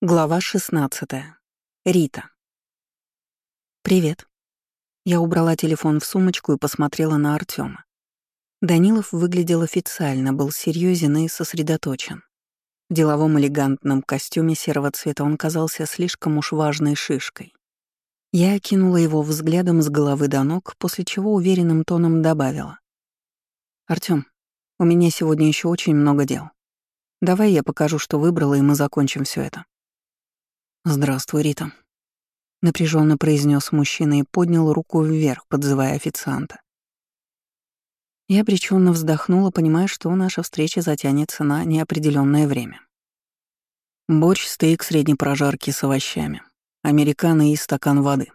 Глава 16. Рита. «Привет». Я убрала телефон в сумочку и посмотрела на Артема. Данилов выглядел официально, был серьезен и сосредоточен. В деловом элегантном костюме серого цвета он казался слишком уж важной шишкой. Я окинула его взглядом с головы до ног, после чего уверенным тоном добавила. «Артём, у меня сегодня еще очень много дел. Давай я покажу, что выбрала, и мы закончим все это». «Здравствуй, Рита», — напряженно произнес мужчина и поднял руку вверх, подзывая официанта. Я обреченно вздохнула, понимая, что наша встреча затянется на неопределенное время. Борщ, стейк средней прожарки с овощами, американо и стакан воды.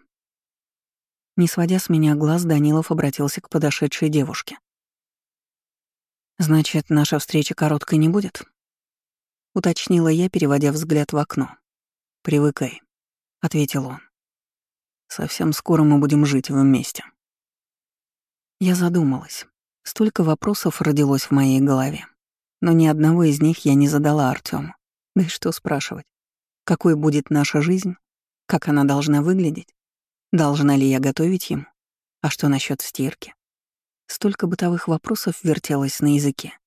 Не сводя с меня глаз, Данилов обратился к подошедшей девушке. «Значит, наша встреча короткой не будет?» — уточнила я, переводя взгляд в окно. «Привыкай», — ответил он. «Совсем скоро мы будем жить вместе». Я задумалась. Столько вопросов родилось в моей голове. Но ни одного из них я не задала Артему. Да и что спрашивать? Какой будет наша жизнь? Как она должна выглядеть? Должна ли я готовить ему? А что насчет стирки? Столько бытовых вопросов вертелось на языке.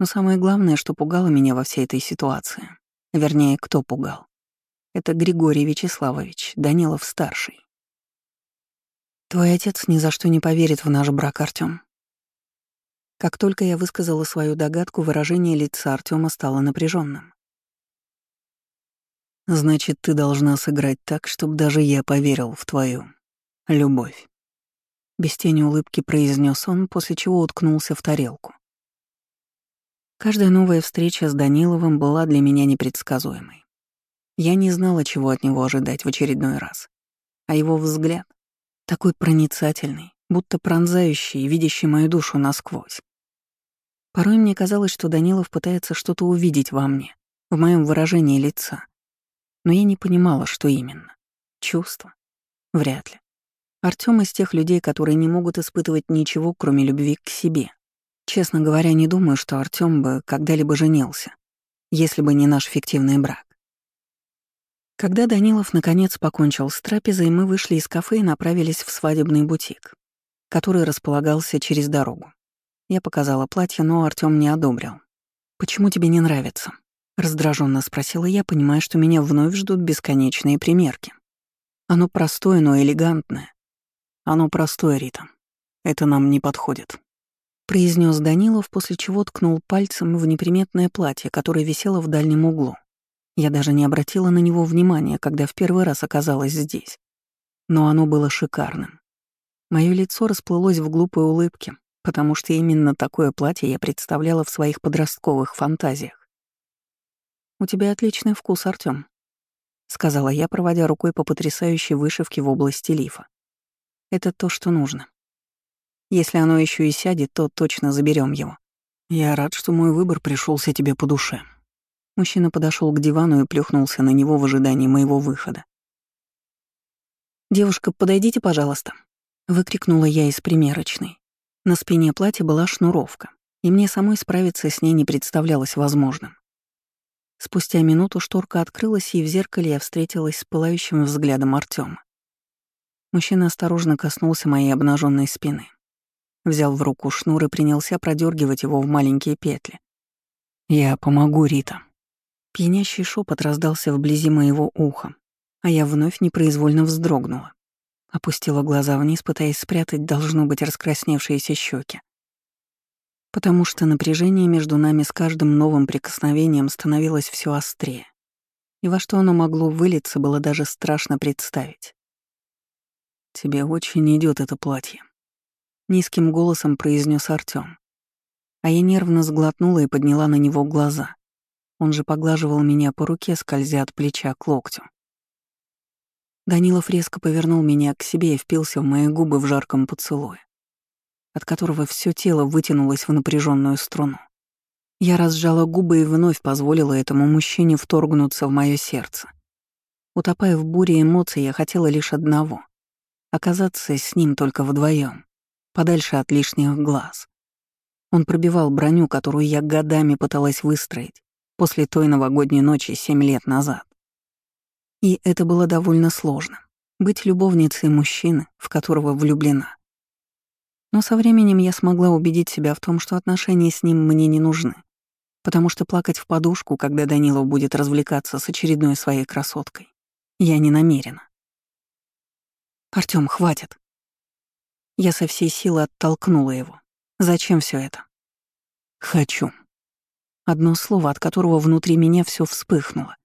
Но самое главное, что пугало меня во всей этой ситуации. Вернее, кто пугал. Это Григорий Вячеславович, Данилов-старший. Твой отец ни за что не поверит в наш брак, Артём. Как только я высказала свою догадку, выражение лица Артёма стало напряженным. Значит, ты должна сыграть так, чтобы даже я поверил в твою любовь. Без тени улыбки произнес он, после чего уткнулся в тарелку. Каждая новая встреча с Даниловым была для меня непредсказуемой. Я не знала, чего от него ожидать в очередной раз. А его взгляд, такой проницательный, будто пронзающий, видящий мою душу насквозь. Порой мне казалось, что Данилов пытается что-то увидеть во мне, в моем выражении лица. Но я не понимала, что именно. Чувство? Вряд ли. Артём из тех людей, которые не могут испытывать ничего, кроме любви к себе. Честно говоря, не думаю, что Артём бы когда-либо женился, если бы не наш фиктивный брак. Когда Данилов наконец покончил с трапезой, мы вышли из кафе и направились в свадебный бутик, который располагался через дорогу. Я показала платье, но Артём не одобрил. «Почему тебе не нравится?» — раздраженно спросила я, понимая, что меня вновь ждут бесконечные примерки. «Оно простое, но элегантное». «Оно простое, Рита. Это нам не подходит», — произнес Данилов, после чего ткнул пальцем в неприметное платье, которое висело в дальнем углу. Я даже не обратила на него внимания, когда в первый раз оказалась здесь. Но оно было шикарным. Мое лицо расплылось в глупой улыбке, потому что именно такое платье я представляла в своих подростковых фантазиях. «У тебя отличный вкус, Артём», — сказала я, проводя рукой по потрясающей вышивке в области лифа. «Это то, что нужно. Если оно еще и сядет, то точно заберем его. Я рад, что мой выбор пришелся тебе по душе», Мужчина подошел к дивану и плюхнулся на него в ожидании моего выхода. «Девушка, подойдите, пожалуйста», — выкрикнула я из примерочной. На спине платья была шнуровка, и мне самой справиться с ней не представлялось возможным. Спустя минуту шторка открылась, и в зеркале я встретилась с пылающим взглядом Артема. Мужчина осторожно коснулся моей обнаженной спины. Взял в руку шнур и принялся продергивать его в маленькие петли. «Я помогу, Рита», Пьянящий шепот раздался вблизи моего уха, а я вновь непроизвольно вздрогнула. Опустила глаза вниз, пытаясь спрятать, должно быть, раскрасневшиеся щеки. Потому что напряжение между нами с каждым новым прикосновением становилось все острее. И во что оно могло вылиться, было даже страшно представить. «Тебе очень идет это платье», — низким голосом произнес Артём. А я нервно сглотнула и подняла на него глаза — он же поглаживал меня по руке, скользя от плеча к локтю. Данилов резко повернул меня к себе и впился в мои губы в жарком поцелуе, от которого все тело вытянулось в напряженную струну. Я разжала губы и вновь позволила этому мужчине вторгнуться в мое сердце. Утопая в буре эмоций, я хотела лишь одного — оказаться с ним только вдвоем, подальше от лишних глаз. Он пробивал броню, которую я годами пыталась выстроить, после той новогодней ночи семь лет назад. И это было довольно сложно — быть любовницей мужчины, в которого влюблена. Но со временем я смогла убедить себя в том, что отношения с ним мне не нужны, потому что плакать в подушку, когда Данилов будет развлекаться с очередной своей красоткой, я не намерена. Артём, хватит. Я со всей силы оттолкнула его. Зачем все это? Хочу. Одно слово, от которого внутри меня все вспыхнуло.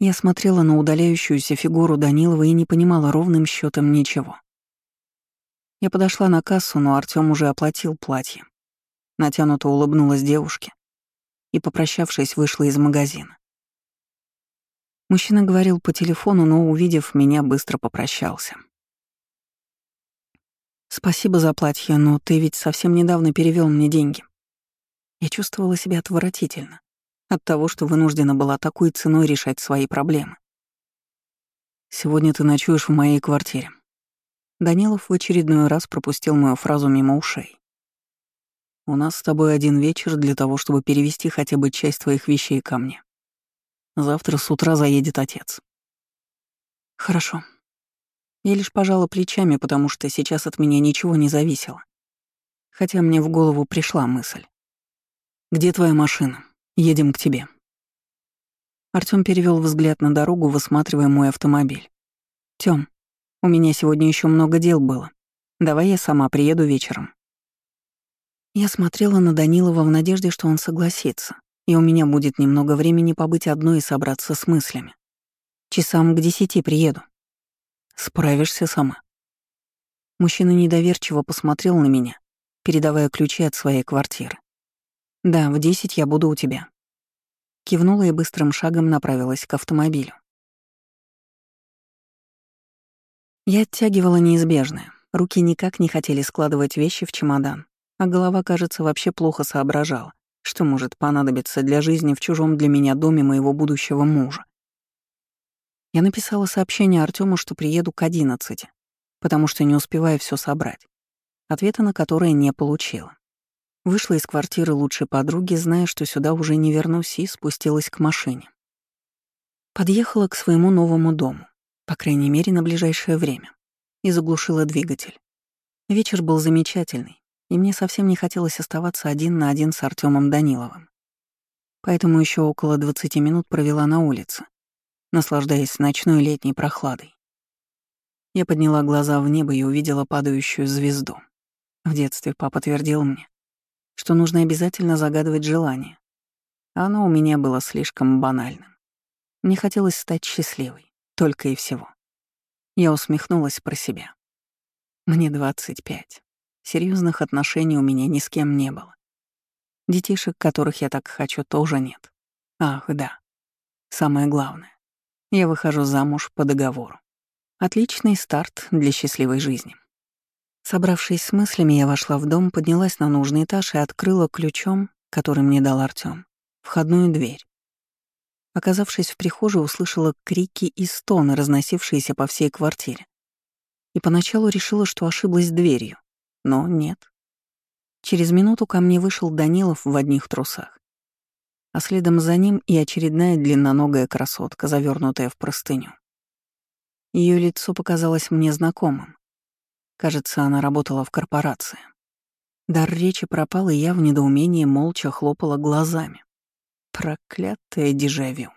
Я смотрела на удаляющуюся фигуру Данилова и не понимала ровным счетом ничего. Я подошла на кассу, но Артём уже оплатил платье. Натянуто улыбнулась девушке и, попрощавшись, вышла из магазина. Мужчина говорил по телефону, но, увидев меня, быстро попрощался. «Спасибо за платье, но ты ведь совсем недавно перевел мне деньги». Я чувствовала себя отвратительно от того, что вынуждена была такой ценой решать свои проблемы. «Сегодня ты ночуешь в моей квартире». Данилов в очередной раз пропустил мою фразу мимо ушей. «У нас с тобой один вечер для того, чтобы перевести хотя бы часть твоих вещей ко мне. Завтра с утра заедет отец. Хорошо. Я лишь пожала плечами, потому что сейчас от меня ничего не зависело. Хотя мне в голову пришла мысль. «Где твоя машина? Едем к тебе». Артём перевёл взгляд на дорогу, высматривая мой автомобиль. «Тём, у меня сегодня ещё много дел было. Давай я сама приеду вечером». Я смотрела на Данилова в надежде, что он согласится, и у меня будет немного времени побыть одной и собраться с мыслями. Часам к десяти приеду. Справишься сама. Мужчина недоверчиво посмотрел на меня, передавая ключи от своей квартиры. «Да, в десять я буду у тебя». Кивнула и быстрым шагом направилась к автомобилю. Я оттягивала неизбежное. Руки никак не хотели складывать вещи в чемодан, а голова, кажется, вообще плохо соображала что может понадобиться для жизни в чужом для меня доме моего будущего мужа. Я написала сообщение Артему, что приеду к одиннадцати, потому что не успеваю все собрать, ответа на которое не получила. Вышла из квартиры лучшей подруги, зная, что сюда уже не вернусь, и спустилась к машине. Подъехала к своему новому дому, по крайней мере, на ближайшее время, и заглушила двигатель. Вечер был замечательный, и мне совсем не хотелось оставаться один на один с Артемом Даниловым. Поэтому еще около 20 минут провела на улице, наслаждаясь ночной летней прохладой. Я подняла глаза в небо и увидела падающую звезду. В детстве папа твердил мне, что нужно обязательно загадывать желание. оно у меня было слишком банальным. Мне хотелось стать счастливой, только и всего. Я усмехнулась про себя. Мне 25. Серьезных отношений у меня ни с кем не было. Детишек, которых я так хочу, тоже нет. Ах, да. Самое главное. Я выхожу замуж по договору. Отличный старт для счастливой жизни. Собравшись с мыслями, я вошла в дом, поднялась на нужный этаж и открыла ключом, который мне дал Артём, входную дверь. Оказавшись в прихожей, услышала крики и стоны, разносившиеся по всей квартире. И поначалу решила, что ошиблась дверью. Но нет. Через минуту ко мне вышел Данилов в одних трусах. А следом за ним и очередная длинноногая красотка, завернутая в простыню. Ее лицо показалось мне знакомым. Кажется, она работала в корпорации. Дар речи пропал, и я в недоумении молча хлопала глазами. Проклятое дежавю.